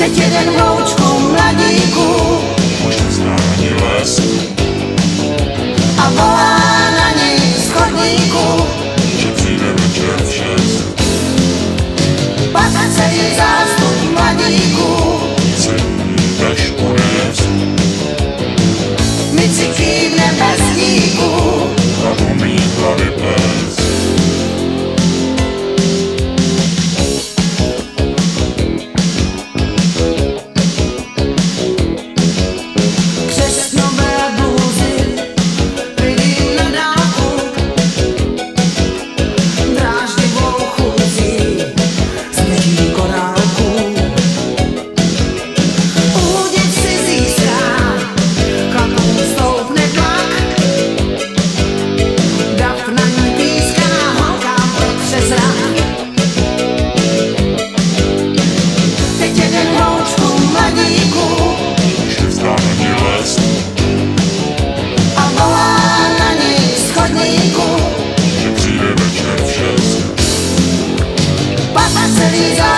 teď jeden vloučku mladíku, možná ani les. A volá Jesus.